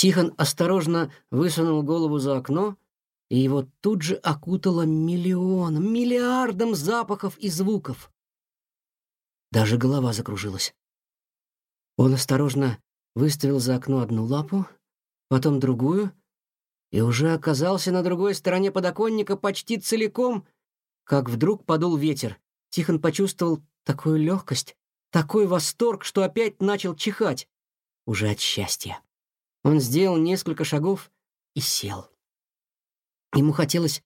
Тихон осторожно высунул голову за окно, и его тут же окутало миллионом, миллиардом запахов и звуков. Даже голова закружилась. Он осторожно выставил за окно одну лапу, потом другую, и уже оказался на другой стороне подоконника почти целиком, как вдруг подул ветер. Тихон почувствовал такую легкость, такой восторг, что опять начал чихать. Уже от счастья. Он сделал несколько шагов и сел. Ему хотелось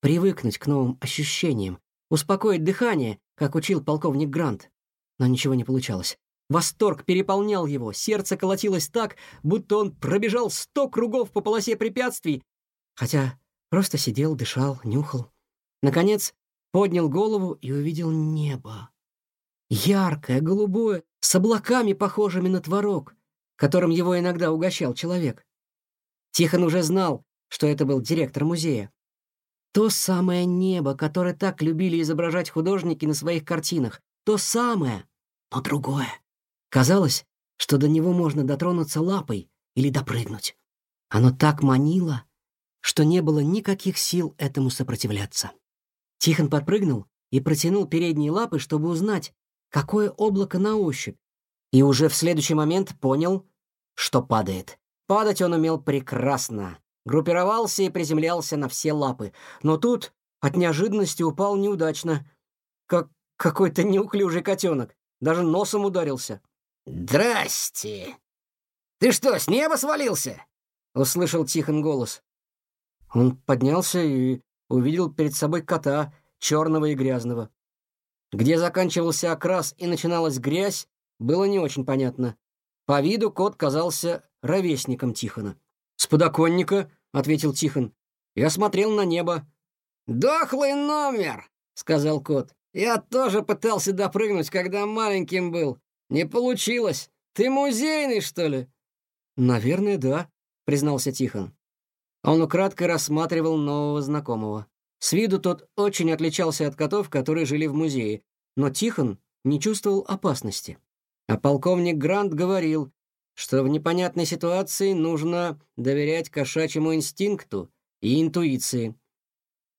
привыкнуть к новым ощущениям, успокоить дыхание, как учил полковник Грант. Но ничего не получалось. Восторг переполнял его, сердце колотилось так, будто он пробежал сто кругов по полосе препятствий, хотя просто сидел, дышал, нюхал. Наконец, поднял голову и увидел небо. Яркое, голубое, с облаками, похожими на творог, которым его иногда угощал человек. Тихон уже знал, что это был директор музея. То самое небо, которое так любили изображать художники на своих картинах. То самое, но другое. Казалось, что до него можно дотронуться лапой или допрыгнуть. Оно так манило, что не было никаких сил этому сопротивляться. Тихон подпрыгнул и протянул передние лапы, чтобы узнать, какое облако на ощупь, и уже в следующий момент понял, что падает. Падать он умел прекрасно, группировался и приземлялся на все лапы, но тут от неожиданности упал неудачно, как какой-то неуклюжий котенок, даже носом ударился. «Здрасте! Ты что, с неба свалился?» — услышал Тихон голос. Он поднялся и увидел перед собой кота, черного и грязного. Где заканчивался окрас и начиналась грязь, было не очень понятно. По виду кот казался ровесником Тихона. «С подоконника», — ответил Тихон. «Я смотрел на небо». «Дохлый номер», — сказал кот. «Я тоже пытался допрыгнуть, когда маленьким был. «Не получилось. Ты музейный, что ли?» «Наверное, да», — признался Тихон. Он украдкой рассматривал нового знакомого. С виду тот очень отличался от котов, которые жили в музее, но Тихон не чувствовал опасности. А полковник Грант говорил, что в непонятной ситуации нужно доверять кошачьему инстинкту и интуиции.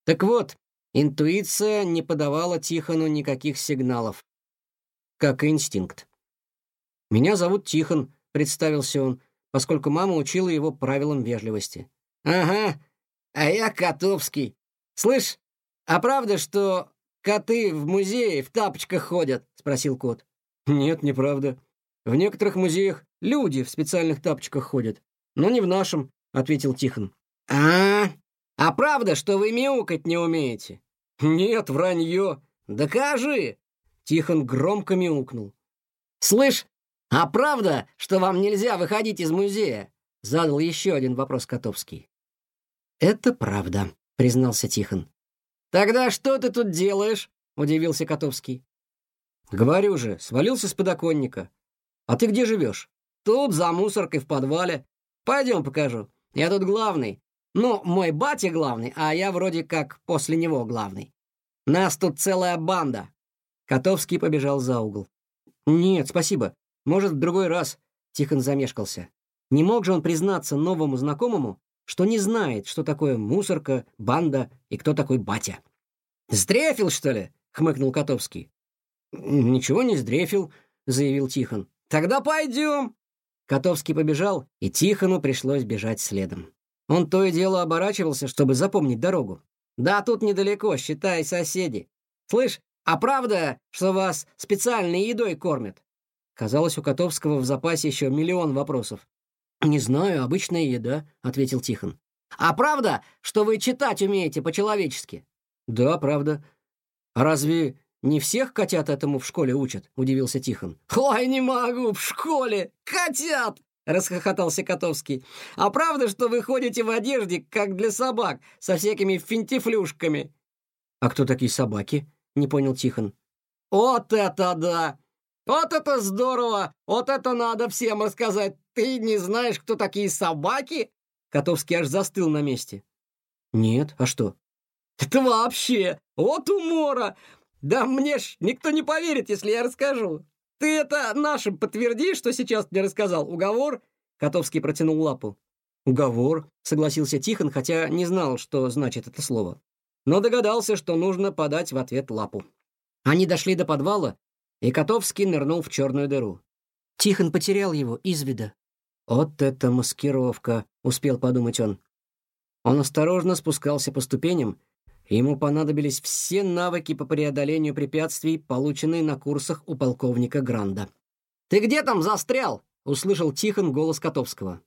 Так вот, интуиция не подавала Тихону никаких сигналов, как и инстинкт. «Меня зовут Тихон», — представился он, поскольку мама учила его правилам вежливости. «Ага, а я Котовский. Слышь, а правда, что коты в музее в тапочках ходят?» — спросил кот. «Нет, неправда. В некоторых музеях люди в специальных тапочках ходят, но не в нашем», — ответил Тихон. «А, а правда, что вы мяукать не умеете?» «Нет, вранье». «Докажи!» Тихон громко мяукнул. «Слышь, «А правда, что вам нельзя выходить из музея?» — задал еще один вопрос Котовский. «Это правда», — признался Тихон. «Тогда что ты тут делаешь?» — удивился Котовский. «Говорю же, свалился с подоконника. А ты где живешь?» «Тут, за мусоркой в подвале. Пойдем покажу. Я тут главный. Ну, мой батя главный, а я вроде как после него главный. Нас тут целая банда». Котовский побежал за угол. «Нет, спасибо. Может, в другой раз. Тихон замешкался. Не мог же он признаться новому знакомому, что не знает, что такое мусорка, банда и кто такой батя. «Сдрефил, что ли?» — хмыкнул Котовский. «Ничего не сдрефил», — заявил Тихон. «Тогда пойдем!» Котовский побежал, и Тихону пришлось бежать следом. Он то и дело оборачивался, чтобы запомнить дорогу. «Да тут недалеко, считай, соседи. Слышь, а правда, что вас специальной едой кормят?» Казалось, у Котовского в запасе еще миллион вопросов. «Не знаю, обычная еда», — ответил Тихон. «А правда, что вы читать умеете по-человечески?» «Да, правда. А разве не всех котят этому в школе учат?» — удивился Тихон. «Ой, не могу, в школе! Котят!» — расхохотался Котовский. «А правда, что вы ходите в одежде, как для собак, со всякими финтифлюшками?» «А кто такие собаки?» — не понял Тихон. «Вот это да! Вот это здорово! Вот это надо всем рассказать! Ты не знаешь, кто такие собаки?» Котовский аж застыл на месте. «Нет, а что?» «Это вообще! Вот умора! Да мне ж никто не поверит, если я расскажу. Ты это нашим подтверди, что сейчас мне рассказал. Уговор?» Котовский протянул лапу. «Уговор», — согласился Тихон, хотя не знал, что значит это слово. Но догадался, что нужно подать в ответ лапу. Они дошли до подвала, и Котовский нырнул в черную дыру. Тихон потерял его из вида. «Вот это маскировка», — успел подумать он. Он осторожно спускался по ступеням, ему понадобились все навыки по преодолению препятствий, полученные на курсах у полковника Гранда. «Ты где там застрял?» — услышал Тихон голос Котовского.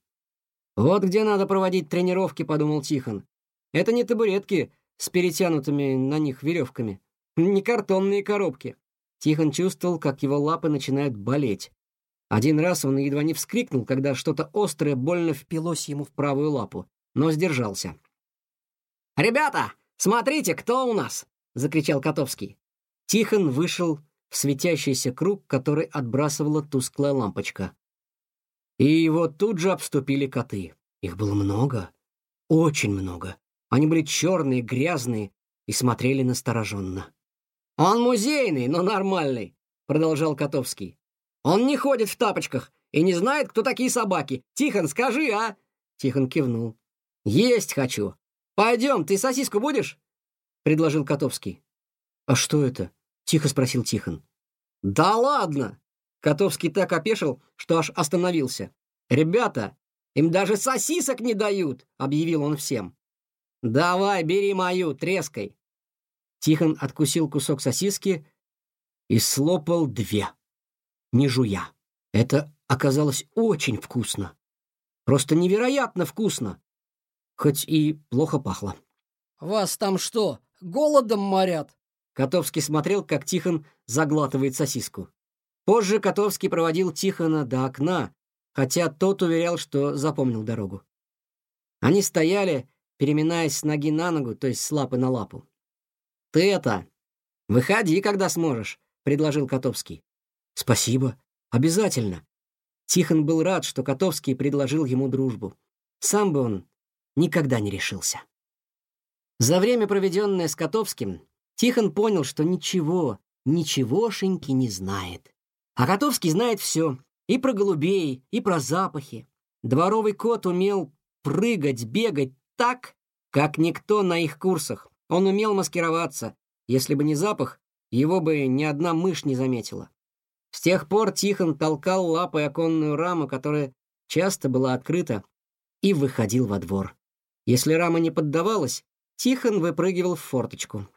«Вот где надо проводить тренировки», — подумал Тихон. «Это не табуретки с перетянутыми на них веревками, не картонные коробки». Тихон чувствовал, как его лапы начинают болеть. Один раз он едва не вскрикнул, когда что-то острое больно впилось ему в правую лапу, но сдержался. «Ребята, смотрите, кто у нас!» — закричал Котовский. Тихон вышел в светящийся круг, который отбрасывала тусклая лампочка. И его тут же обступили коты. Их было много, очень много. Они были черные, грязные и смотрели настороженно. «Он музейный, но нормальный», — продолжал Котовский. Он не ходит в тапочках и не знает, кто такие собаки. Тихон, скажи, а?» Тихон кивнул. «Есть хочу. Пойдем, ты сосиску будешь?» — предложил Котовский. «А что это?» — тихо спросил Тихон. «Да ладно!» Котовский так опешил, что аж остановился. «Ребята, им даже сосисок не дают!» — объявил он всем. «Давай, бери мою, трескай!» Тихон откусил кусок сосиски и слопал две не жуя. Это оказалось очень вкусно. Просто невероятно вкусно. Хоть и плохо пахло. «Вас там что, голодом морят?» Котовский смотрел, как Тихон заглатывает сосиску. Позже Котовский проводил Тихона до окна, хотя тот уверял, что запомнил дорогу. Они стояли, переминаясь с ноги на ногу, то есть с лапы на лапу. «Ты это, выходи, когда сможешь», — предложил Котовский. «Спасибо. Обязательно». Тихон был рад, что Котовский предложил ему дружбу. Сам бы он никогда не решился. За время, проведенное с Котовским, Тихон понял, что ничего, ничегошеньки не знает. А Котовский знает все. И про голубей, и про запахи. Дворовый кот умел прыгать, бегать так, как никто на их курсах. Он умел маскироваться. Если бы не запах, его бы ни одна мышь не заметила. С тех пор Тихон толкал лапой оконную раму, которая часто была открыта, и выходил во двор. Если рама не поддавалась, Тихон выпрыгивал в форточку.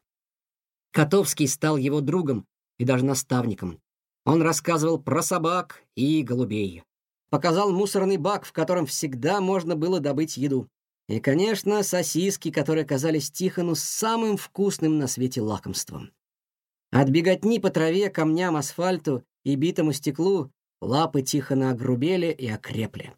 Котовский стал его другом и даже наставником. Он рассказывал про собак и голубей. Показал мусорный бак, в котором всегда можно было добыть еду. И, конечно, сосиски, которые казались Тихону самым вкусным на свете лакомством. От беготни по траве, камням, асфальту и битому стеклу лапы Тихона огрубели и окрепли.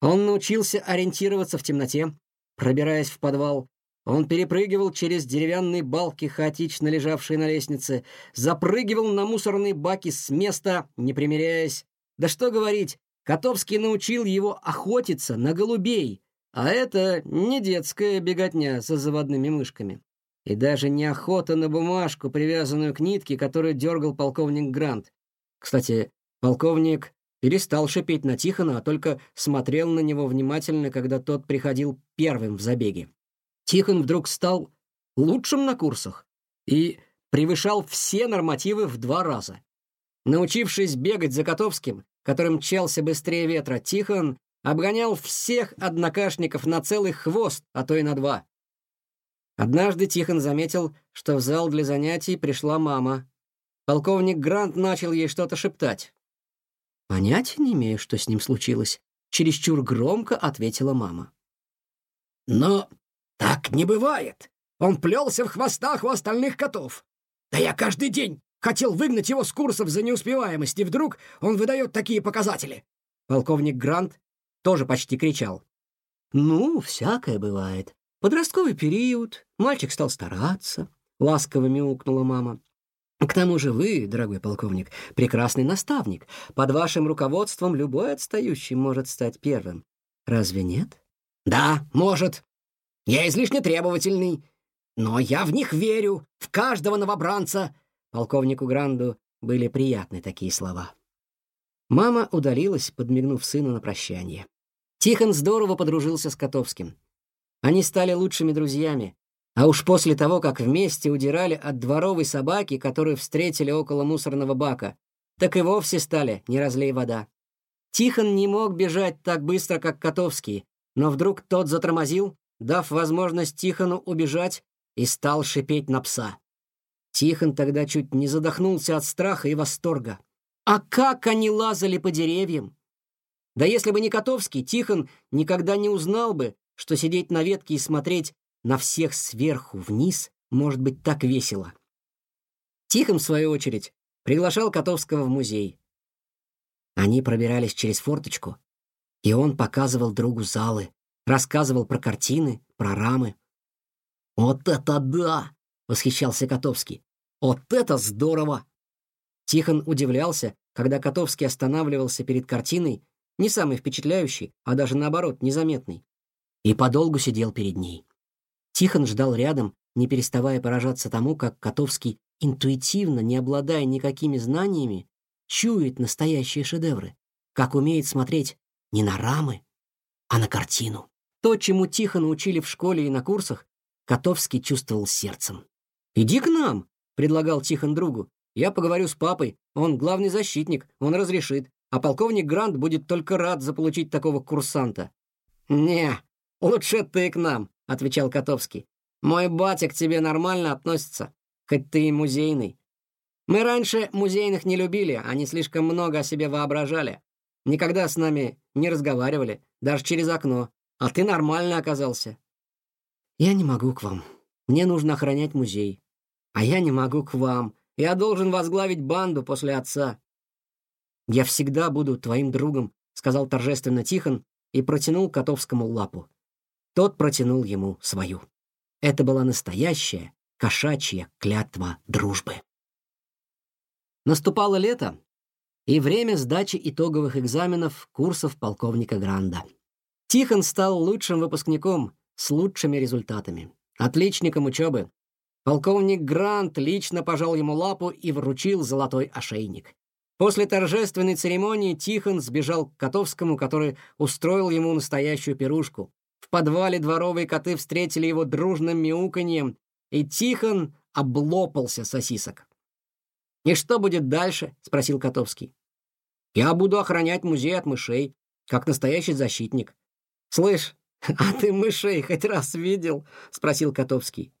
Он научился ориентироваться в темноте, пробираясь в подвал. Он перепрыгивал через деревянные балки, хаотично лежавшие на лестнице, запрыгивал на мусорные баки с места, не примиряясь. Да что говорить, Котовский научил его охотиться на голубей, а это не детская беготня со заводными мышками. И даже не охота на бумажку, привязанную к нитке, которую дергал полковник Грант. Кстати, полковник перестал шипеть на Тихона, а только смотрел на него внимательно, когда тот приходил первым в забеге. Тихон вдруг стал лучшим на курсах и превышал все нормативы в два раза. Научившись бегать за Котовским, который мчался быстрее ветра, Тихон обгонял всех однокашников на целый хвост, а то и на два. Однажды Тихон заметил, что в зал для занятий пришла мама. Полковник Грант начал ей что-то шептать. «Понятия не имею, что с ним случилось», — чересчур громко ответила мама. «Но так не бывает. Он плелся в хвостах у остальных котов. Да я каждый день хотел выгнать его с курсов за неуспеваемость, и вдруг он выдает такие показатели». Полковник Грант тоже почти кричал. «Ну, всякое бывает. Подростковый период, мальчик стал стараться», — ласково мяукнула мама. К тому же вы, дорогой полковник, прекрасный наставник. Под вашим руководством любой отстающий может стать первым. Разве нет? Да, может. Я излишне требовательный, но я в них верю, в каждого новобранца. Полковнику Гранду были приятны такие слова. Мама удалилась, подмигнув сыну на прощание. Тихон здорово подружился с Котовским. Они стали лучшими друзьями, а уж после того, как вместе удирали от дворовой собаки, которую встретили около мусорного бака, так и вовсе стали, не разлей вода. Тихон не мог бежать так быстро, как Котовский, но вдруг тот затормозил, дав возможность Тихону убежать, и стал шипеть на пса. Тихон тогда чуть не задохнулся от страха и восторга. А как они лазали по деревьям! Да если бы не Котовский, Тихон никогда не узнал бы, что сидеть на ветке и смотреть на всех сверху вниз может быть так весело. Тихон, в свою очередь, приглашал Котовского в музей. Они пробирались через форточку, и он показывал другу залы, рассказывал про картины, про рамы. «Вот это да!» — восхищался Котовский. «Вот это здорово!» Тихон удивлялся, когда Котовский останавливался перед картиной, не самой впечатляющей, а даже наоборот, незаметной, и подолгу сидел перед ней. Тихон ждал рядом, не переставая поражаться тому, как Котовский интуитивно, не обладая никакими знаниями, чует настоящие шедевры, как умеет смотреть не на рамы, а на картину. То, чему Тихона учили в школе и на курсах, Котовский чувствовал сердцем. «Иди к нам», — предлагал Тихон другу. «Я поговорю с папой, он главный защитник, он разрешит, а полковник Грант будет только рад заполучить такого курсанта». «Не, лучше ты к нам», — отвечал Котовский. «Мой батя к тебе нормально относится, хоть ты и музейный. Мы раньше музейных не любили, они слишком много о себе воображали. Никогда с нами не разговаривали, даже через окно. А ты нормально оказался. Я не могу к вам. Мне нужно охранять музей. А я не могу к вам. Я должен возглавить банду после отца. Я всегда буду твоим другом, сказал торжественно Тихон и протянул Котовскому лапу. Тот протянул ему свою. Это была настоящая кошачья клятва дружбы. Наступало лето и время сдачи итоговых экзаменов курсов полковника Гранда. Тихон стал лучшим выпускником с лучшими результатами, отличником учебы. Полковник Грант лично пожал ему лапу и вручил золотой ошейник. После торжественной церемонии Тихон сбежал к Котовскому, который устроил ему настоящую пирушку. В подвале дворовые коты встретили его дружным мяуканьем, и Тихон облопался сосисок. «И что будет дальше?» — спросил Котовский. «Я буду охранять музей от мышей, как настоящий защитник». «Слышь, а ты мышей хоть раз видел?» — спросил Котовский.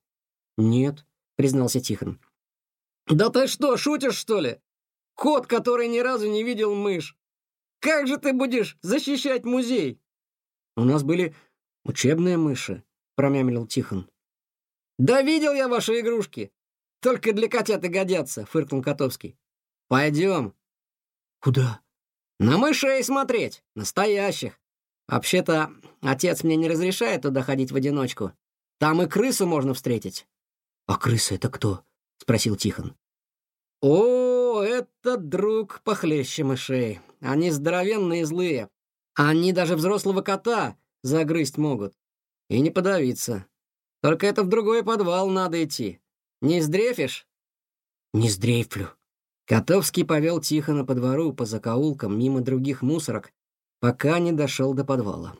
«Нет», — признался Тихон. «Да ты что, шутишь, что ли? Кот, который ни разу не видел мышь. Как же ты будешь защищать музей?» «У нас были учебные мыши», — промямлил Тихон. «Да видел я ваши игрушки. Только для котят и годятся, фыркнул Котовский. Пойдем. Куда? На мышей смотреть, настоящих. Вообще-то, отец мне не разрешает туда ходить в одиночку. Там и крысу можно встретить. А крысы это кто? спросил Тихон. О, это друг похлеще мышей. Они здоровенные и злые. Они даже взрослого кота загрызть могут. И не подавиться. Только это в другой подвал надо идти. Не сдрефишь?» «Не сдрейфлю». Котовский повел Тихона по двору, по закоулкам, мимо других мусорок, пока не дошел до подвала.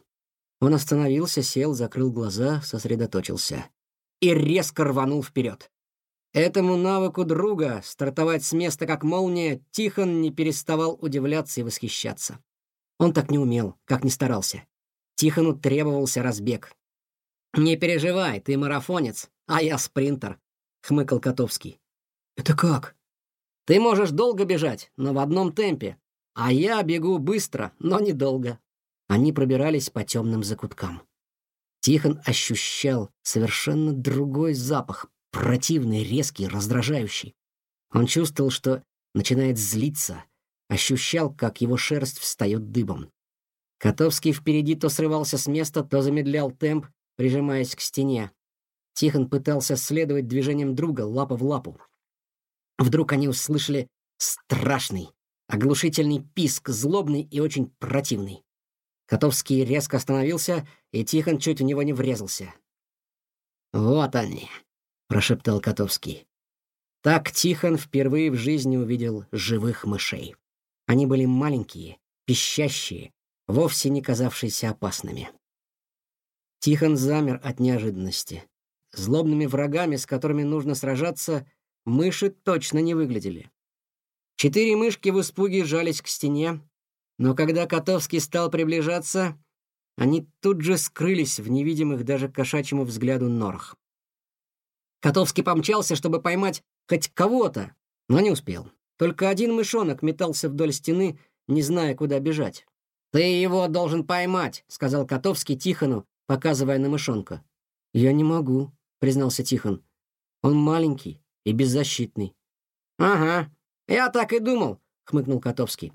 Он остановился, сел, закрыл глаза, сосредоточился. И резко рванул вперед. Этому навыку друга, стартовать с места как молния, Тихон не переставал удивляться и восхищаться. Он так не умел, как не старался. Тихону требовался разбег. «Не переживай, ты марафонец, а я спринтер», — хмыкал Котовский. «Это как?» «Ты можешь долго бежать, но в одном темпе, а я бегу быстро, но недолго». Они пробирались по темным закуткам. Тихон ощущал совершенно другой запах, противный, резкий, раздражающий. Он чувствовал, что начинает злиться, ощущал, как его шерсть встает дыбом. Котовский впереди то срывался с места, то замедлял темп, прижимаясь к стене. Тихон пытался следовать движениям друга, лапа в лапу. Вдруг они услышали страшный, оглушительный писк, злобный и очень противный. Котовский резко остановился, и Тихон чуть в него не врезался. «Вот они», — прошептал Котовский. Так Тихон впервые в жизни увидел живых мышей. Они были маленькие, пищащие, вовсе не казавшиеся опасными. Тихон замер от неожиданности. Злобными врагами, с которыми нужно сражаться, мыши точно не выглядели. Четыре мышки в испуге жались к стене, но когда Котовский стал приближаться, они тут же скрылись в невидимых даже кошачьему взгляду норах. Котовский помчался, чтобы поймать хоть кого-то, но не успел. Только один мышонок метался вдоль стены, не зная, куда бежать. «Ты его должен поймать», — сказал Котовский Тихону, показывая на мышонка. «Я не могу», — признался Тихон. «Он маленький и беззащитный». «Ага, я так и думал», — хмыкнул Котовский.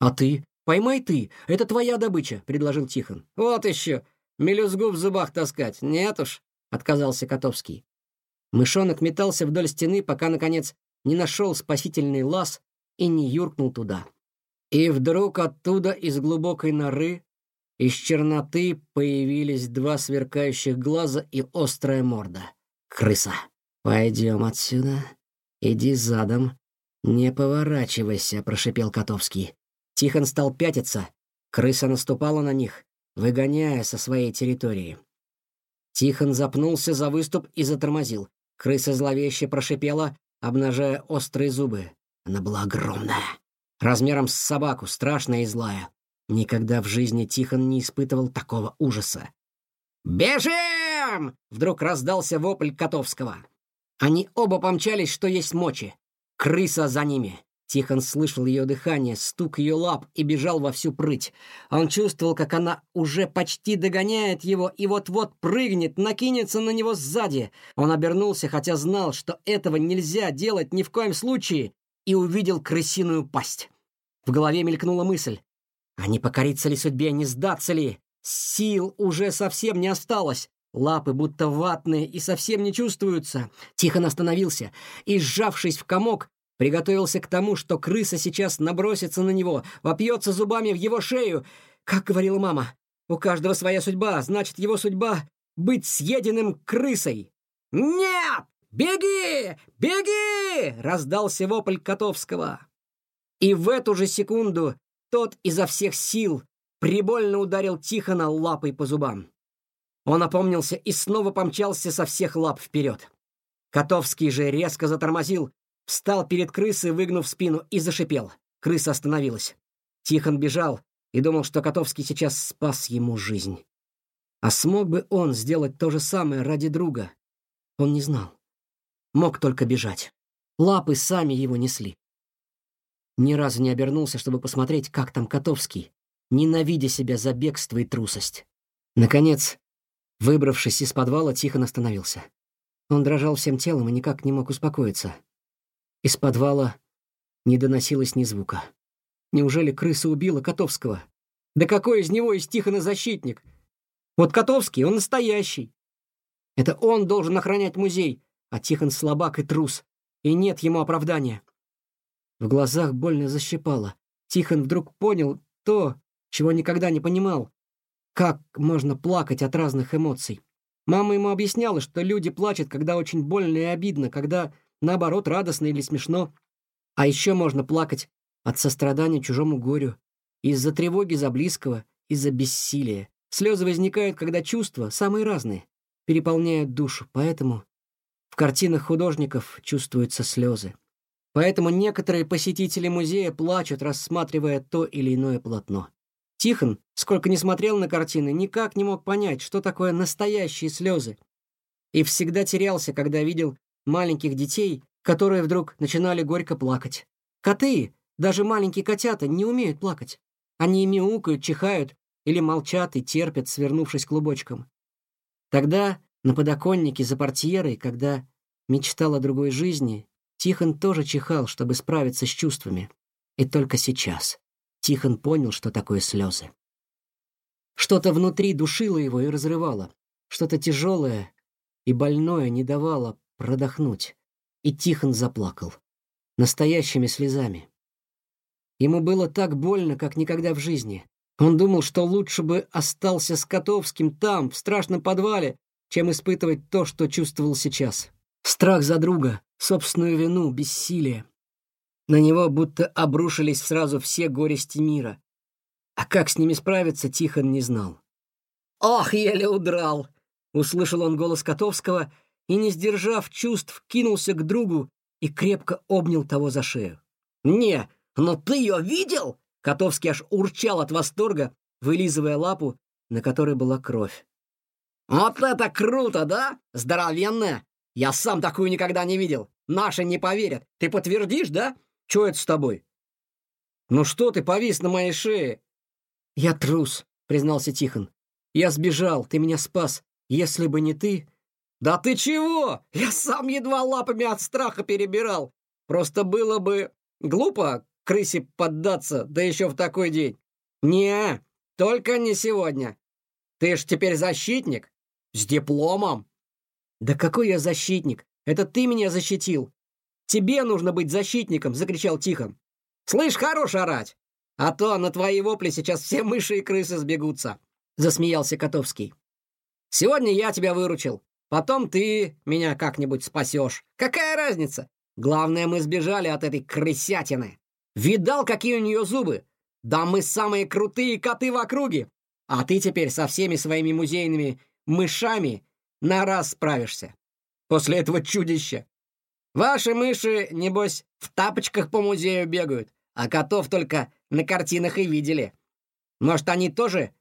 «А ты? Поймай ты, это твоя добыча», — предложил Тихон. «Вот еще, мелюзгу в зубах таскать, нет уж», — отказался Котовский. Мышонок метался вдоль стены, пока, наконец, не нашел спасительный лаз и не юркнул туда. И вдруг оттуда, из глубокой норы, из черноты появились два сверкающих глаза и острая морда. Крыса. «Пойдем отсюда. Иди задом. Не поворачивайся», — прошипел Котовский. Тихон стал пятиться. Крыса наступала на них, выгоняя со своей территории. Тихон запнулся за выступ и затормозил. Крыса зловеще прошипела, обнажая острые зубы. Она была огромная, размером с собаку, страшная и злая. Никогда в жизни Тихон не испытывал такого ужаса. «Бежим!» — вдруг раздался вопль Котовского. Они оба помчались, что есть мочи. Крыса за ними. Тихон слышал ее дыхание, стук ее лап и бежал во всю прыть. Он чувствовал, как она уже почти догоняет его и вот-вот прыгнет, накинется на него сзади. Он обернулся, хотя знал, что этого нельзя делать ни в коем случае, и увидел крысиную пасть. В голове мелькнула мысль. А не покориться ли судьбе, не сдаться ли? Сил уже совсем не осталось. Лапы будто ватные и совсем не чувствуются. Тихон остановился и, сжавшись в комок, приготовился к тому, что крыса сейчас набросится на него, вопьется зубами в его шею. Как говорила мама, у каждого своя судьба, значит, его судьба — быть съеденным крысой. «Нет! Беги! Беги!» — раздался вопль Котовского. И в эту же секунду тот изо всех сил прибольно ударил Тихона лапой по зубам. Он опомнился и снова помчался со всех лап вперед. Котовский же резко затормозил, встал перед крысой, выгнув спину, и зашипел. Крыса остановилась. Тихон бежал и думал, что Котовский сейчас спас ему жизнь. А смог бы он сделать то же самое ради друга? Он не знал. Мог только бежать. Лапы сами его несли. Ни разу не обернулся, чтобы посмотреть, как там Котовский, ненавидя себя за бегство и трусость. Наконец, выбравшись из подвала, Тихон остановился. Он дрожал всем телом и никак не мог успокоиться. Из подвала не доносилось ни звука. Неужели крыса убила Котовского? Да какой из него из Тихона защитник? Вот Котовский, он настоящий. Это он должен охранять музей, а Тихон слабак и трус, и нет ему оправдания. В глазах больно защипало. Тихон вдруг понял то, чего никогда не понимал. Как можно плакать от разных эмоций? Мама ему объясняла, что люди плачут, когда очень больно и обидно, когда, наоборот, радостно или смешно. А еще можно плакать от сострадания чужому горю, из-за тревоги за близкого, из-за бессилия. Слезы возникают, когда чувства, самые разные, переполняют душу, поэтому картинах художников чувствуются слезы. Поэтому некоторые посетители музея плачут, рассматривая то или иное полотно. Тихон, сколько не смотрел на картины, никак не мог понять, что такое настоящие слезы. И всегда терялся, когда видел маленьких детей, которые вдруг начинали горько плакать. Коты, даже маленькие котята, не умеют плакать. Они мяукают, чихают или молчат и терпят, свернувшись клубочком. Тогда на подоконнике за портьерой, когда мечтал о другой жизни, Тихон тоже чихал, чтобы справиться с чувствами. И только сейчас Тихон понял, что такое слезы. Что-то внутри душило его и разрывало. Что-то тяжелое и больное не давало продохнуть. И Тихон заплакал. Настоящими слезами. Ему было так больно, как никогда в жизни. Он думал, что лучше бы остался с Котовским там, в страшном подвале, чем испытывать то, что чувствовал сейчас. Страх за друга, собственную вину, бессилие. На него будто обрушились сразу все горести мира. А как с ними справиться, Тихон не знал. «Ох, еле удрал!» — услышал он голос Котовского и, не сдержав чувств, кинулся к другу и крепко обнял того за шею. «Не, но ты ее видел?» Котовский аж урчал от восторга, вылизывая лапу, на которой была кровь. «Вот это круто, да? Здоровенная! Я сам такую никогда не видел. Наши не поверят. Ты подтвердишь, да? Что это с тобой?» «Ну что ты повис на моей шее?» «Я трус», — признался Тихон. «Я сбежал, ты меня спас. Если бы не ты...» «Да ты чего? Я сам едва лапами от страха перебирал. Просто было бы глупо крысе поддаться, да еще в такой день. Не, только не сегодня. Ты ж теперь защитник. С дипломом. Да какой я защитник? Это ты меня защитил. Тебе нужно быть защитником, закричал Тихон. Слышь, хорош орать. А то на твои вопли сейчас все мыши и крысы сбегутся, засмеялся Котовский. Сегодня я тебя выручил. Потом ты меня как-нибудь спасешь. Какая разница? Главное, мы сбежали от этой крысятины. Видал, какие у нее зубы? Да мы самые крутые коты в округе. А ты теперь со всеми своими музейными мышами на раз справишься. После этого чудища. Ваши мыши, небось, в тапочках по музею бегают, а котов только на картинах и видели. Может, они тоже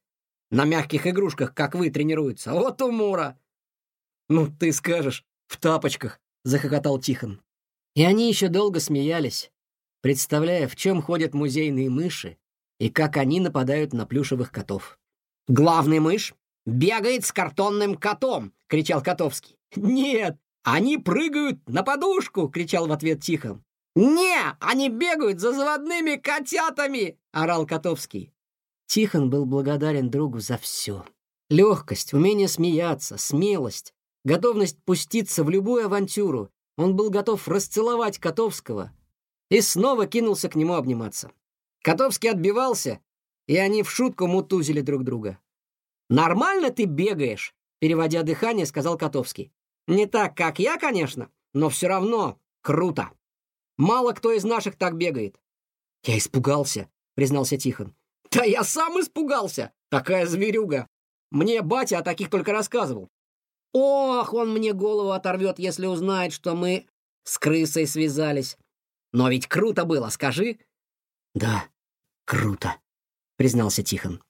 на мягких игрушках, как вы, тренируются? Вот умора!» «Ну, ты скажешь, в тапочках!» — захохотал Тихон. И они еще долго смеялись, представляя, в чем ходят музейные мыши и как они нападают на плюшевых котов. «Главный мышь бегает с картонным котом!» — кричал Котовский. «Нет, они прыгают на подушку!» — кричал в ответ Тихон. «Не, они бегают за заводными котятами!» — орал Котовский. Тихон был благодарен другу за все. Легкость, умение смеяться, смелость, готовность пуститься в любую авантюру. Он был готов расцеловать Котовского и снова кинулся к нему обниматься. Котовский отбивался, и они в шутку мутузили друг друга. «Нормально ты бегаешь?» — переводя дыхание, сказал Котовский. «Не так, как я, конечно, но все равно круто. Мало кто из наших так бегает». «Я испугался», — признался Тихон. «Да я сам испугался! Такая зверюга! Мне батя о таких только рассказывал. Ох, он мне голову оторвет, если узнает, что мы с крысой связались. Но ведь круто было, скажи. Да, круто, признался Тихон.